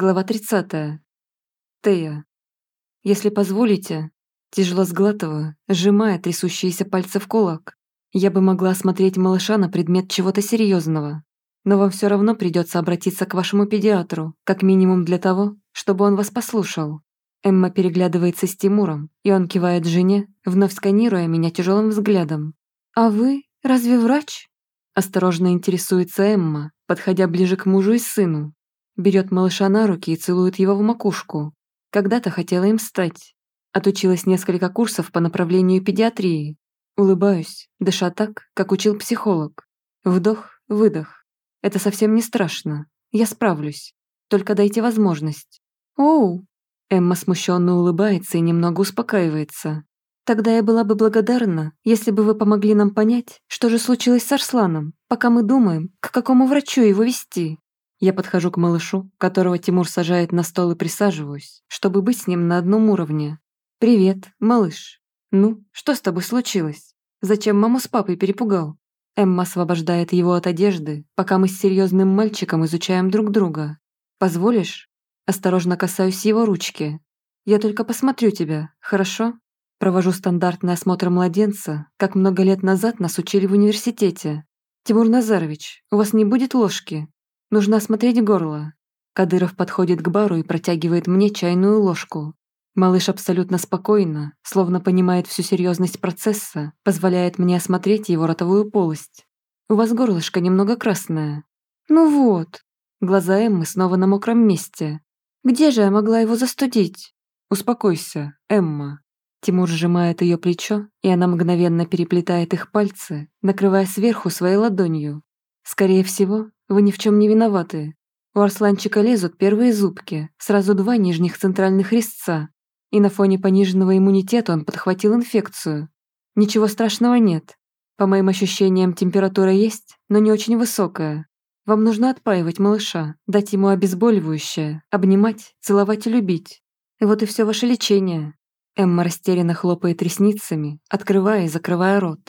Глава 30. Тея. Если позволите, тяжело сглатываю, сжимая трясущиеся пальцы в кулак. Я бы могла осмотреть малыша на предмет чего-то серьезного, но вам все равно придется обратиться к вашему педиатру, как минимум для того, чтобы он вас послушал. Эмма переглядывается с Тимуром, и он кивает жене, вновь сканируя меня тяжелым взглядом. «А вы разве врач?» Осторожно интересуется Эмма, подходя ближе к мужу и сыну, берет малыша на руки и целует его в макушку. Когда-то хотела им стать. Отучилась несколько курсов по направлению педиатрии. Улыбаюсь, дыша так, как учил психолог. Вдох, выдох. Это совсем не страшно. Я справлюсь. Только дайте возможность. Оу! Эмма смущенно улыбается и немного успокаивается. Тогда я была бы благодарна, если бы вы помогли нам понять, что же случилось с Арсланом, пока мы думаем, к какому врачу его вести. Я подхожу к малышу, которого Тимур сажает на стол и присаживаюсь, чтобы быть с ним на одном уровне. «Привет, малыш. Ну, что с тобой случилось? Зачем маму с папой перепугал?» Эмма освобождает его от одежды, пока мы с серьезным мальчиком изучаем друг друга. «Позволишь?» Осторожно касаюсь его ручки. «Я только посмотрю тебя, хорошо?» Провожу стандартный осмотр младенца, как много лет назад нас учили в университете. «Тимур Назарович, у вас не будет ложки?» Нужно осмотреть горло. Кадыров подходит к бару и протягивает мне чайную ложку. Малыш абсолютно спокойно, словно понимает всю серьезность процесса, позволяет мне осмотреть его ротовую полость. У вас горлышко немного красное. Ну вот. Глаза Эммы снова на мокром месте. Где же я могла его застудить? Успокойся, Эмма. Тимур сжимает ее плечо, и она мгновенно переплетает их пальцы, накрывая сверху своей ладонью. Скорее всего, вы ни в чем не виноваты. У Арсланчика лезут первые зубки, сразу два нижних центральных резца. И на фоне пониженного иммунитета он подхватил инфекцию. Ничего страшного нет. По моим ощущениям, температура есть, но не очень высокая. Вам нужно отпаивать малыша, дать ему обезболивающее, обнимать, целовать и любить. И вот и все ваше лечение. Эмма растерянно хлопает ресницами, открывая и закрывая рот.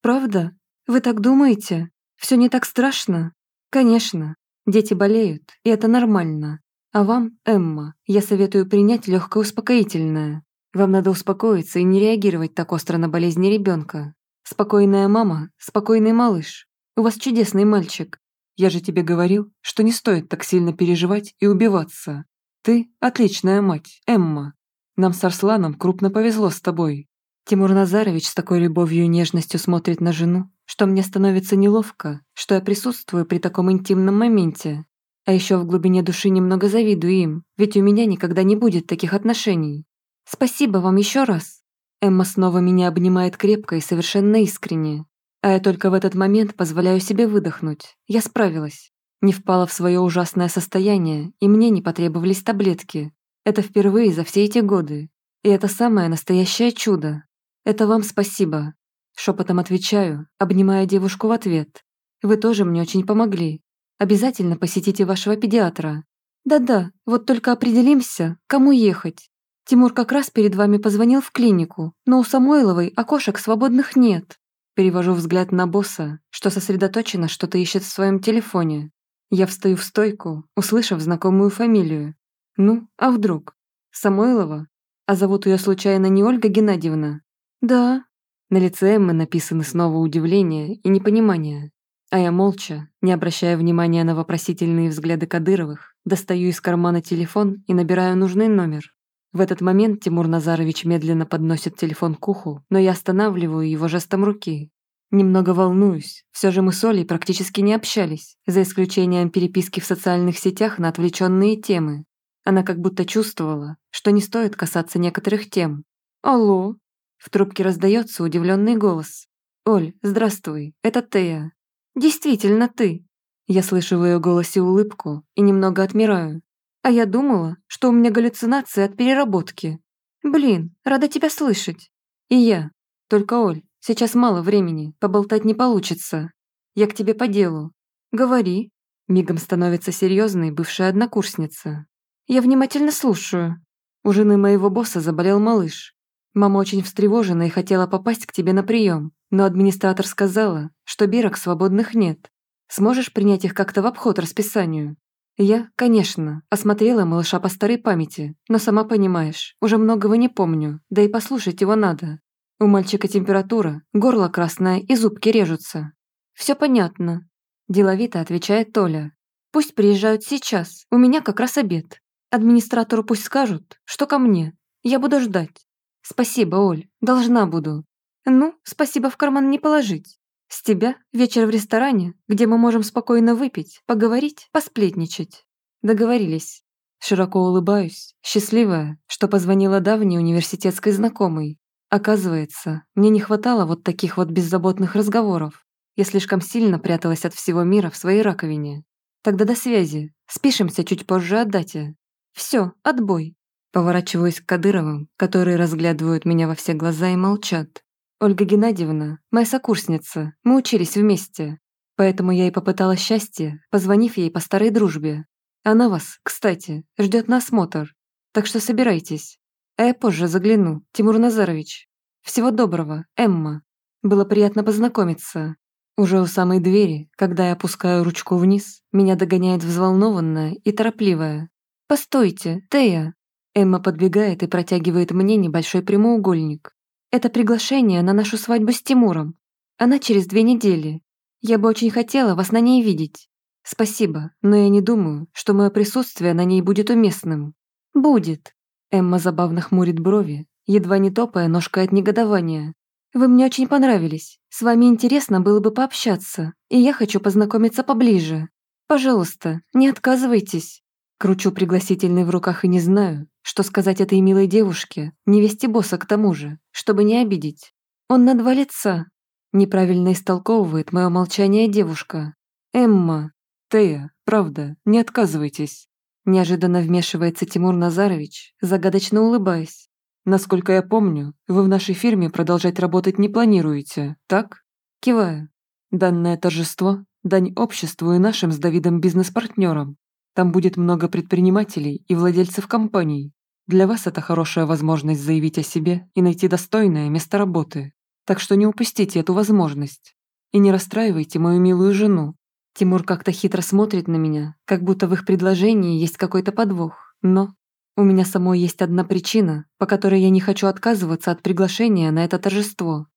«Правда? Вы так думаете? Все не так страшно?» Конечно, дети болеют, и это нормально. А вам, Эмма, я советую принять легкое успокоительное. Вам надо успокоиться и не реагировать так остро на болезни ребенка. Спокойная мама, спокойный малыш. У вас чудесный мальчик. Я же тебе говорил, что не стоит так сильно переживать и убиваться. Ты отличная мать, Эмма. Нам с Арсланом крупно повезло с тобой. Тимур Назарович с такой любовью и нежностью смотрит на жену, что мне становится неловко, что я присутствую при таком интимном моменте. А еще в глубине души немного завидую им, ведь у меня никогда не будет таких отношений. Спасибо вам еще раз. Эмма снова меня обнимает крепко и совершенно искренне. А я только в этот момент позволяю себе выдохнуть. Я справилась. Не впала в свое ужасное состояние, и мне не потребовались таблетки. Это впервые за все эти годы. И это самое настоящее чудо. Это вам спасибо. Шепотом отвечаю, обнимая девушку в ответ. Вы тоже мне очень помогли. Обязательно посетите вашего педиатра. Да-да, вот только определимся, кому ехать. Тимур как раз перед вами позвонил в клинику, но у Самойловой окошек свободных нет. Перевожу взгляд на босса, что сосредоточенно что-то ищет в своем телефоне. Я встаю в стойку, услышав знакомую фамилию. Ну, а вдруг? Самойлова? А зовут ее случайно не Ольга Геннадьевна? Да, на лице Эммы написаны снова удивление и непонимание. А я молча, не обращая внимания на вопросительные взгляды Кадыровых, достаю из кармана телефон и набираю нужный номер. В этот момент Тимур Назарович медленно подносит телефон к уху, но я останавливаю его жестом руки. Немного волнуюсь, все же мы с Олей практически не общались, за исключением переписки в социальных сетях на отвлеченные темы. Она как будто чувствовала, что не стоит касаться некоторых тем. «Алло», в трубке раздается удивленный голос. «Оль, здравствуй, это Тея». «Действительно ты». Я слышу в ее голосе улыбку и немного отмираю. А я думала, что у меня галлюцинации от переработки. Блин, рада тебя слышать. И я. Только, Оль, сейчас мало времени, поболтать не получится. Я к тебе по делу. Говори. Мигом становится серьезной бывшая однокурсница. Я внимательно слушаю. У жены моего босса заболел малыш. Мама очень встревожена и хотела попасть к тебе на прием, но администратор сказала, что бирок свободных нет. Сможешь принять их как-то в обход расписанию? Я, конечно, осмотрела малыша по старой памяти, но сама понимаешь, уже многого не помню, да и послушать его надо. У мальчика температура, горло красное и зубки режутся. Все понятно. Деловито отвечает Толя. Пусть приезжают сейчас, у меня как раз обед. Администратору пусть скажут, что ко мне. Я буду ждать. Спасибо, Оль, должна буду. Ну, спасибо в карман не положить. С тебя вечер в ресторане, где мы можем спокойно выпить, поговорить, посплетничать. Договорились. Широко улыбаюсь, счастливая, что позвонила давней университетской знакомой. Оказывается, мне не хватало вот таких вот беззаботных разговоров. Я слишком сильно пряталась от всего мира в своей раковине. Тогда до связи. Спишемся чуть позже о дате. Все, отбой. Поворачиваюсь к Кадыровым, которые разглядывают меня во все глаза и молчат. Ольга Геннадьевна, моя сокурсница, мы учились вместе. Поэтому я и попыталась счастье, позвонив ей по старой дружбе. Она вас, кстати, ждет на осмотр. Так что собирайтесь. А я позже загляну, Тимур Назарович. Всего доброго, Эмма. Было приятно познакомиться. Уже у самой двери, когда я опускаю ручку вниз, меня догоняет взволнованная и торопливая. «Постойте, Тея!» Эмма подбегает и протягивает мне небольшой прямоугольник. Это приглашение на нашу свадьбу с Тимуром. Она через две недели. Я бы очень хотела вас на ней видеть. Спасибо, но я не думаю, что мое присутствие на ней будет уместным. Будет. Эмма забавно хмурит брови, едва не топая ножкой от негодования. Вы мне очень понравились. С вами интересно было бы пообщаться, и я хочу познакомиться поближе. Пожалуйста, не отказывайтесь. Кручу пригласительный в руках и не знаю, что сказать этой милой девушке, невесте босса к тому же, чтобы не обидеть. Он на два лица. Неправильно истолковывает мое молчание девушка. Эмма. Тея, правда, не отказывайтесь. Неожиданно вмешивается Тимур Назарович, загадочно улыбаясь. Насколько я помню, вы в нашей фирме продолжать работать не планируете, так? Киваю. Данное торжество – дань обществу и нашим с Давидом бизнес-партнерам. Там будет много предпринимателей и владельцев компаний. Для вас это хорошая возможность заявить о себе и найти достойное место работы. Так что не упустите эту возможность. И не расстраивайте мою милую жену. Тимур как-то хитро смотрит на меня, как будто в их предложении есть какой-то подвох. Но у меня самой есть одна причина, по которой я не хочу отказываться от приглашения на это торжество.